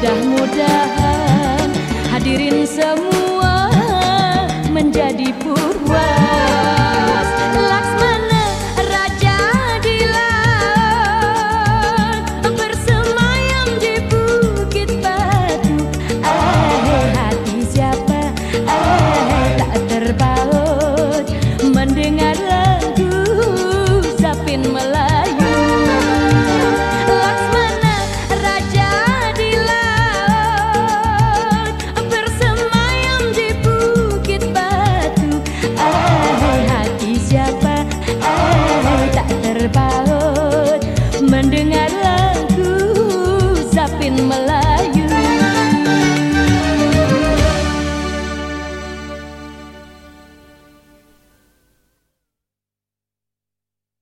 Mudah-mudahan hadirin semua menjadi purwa.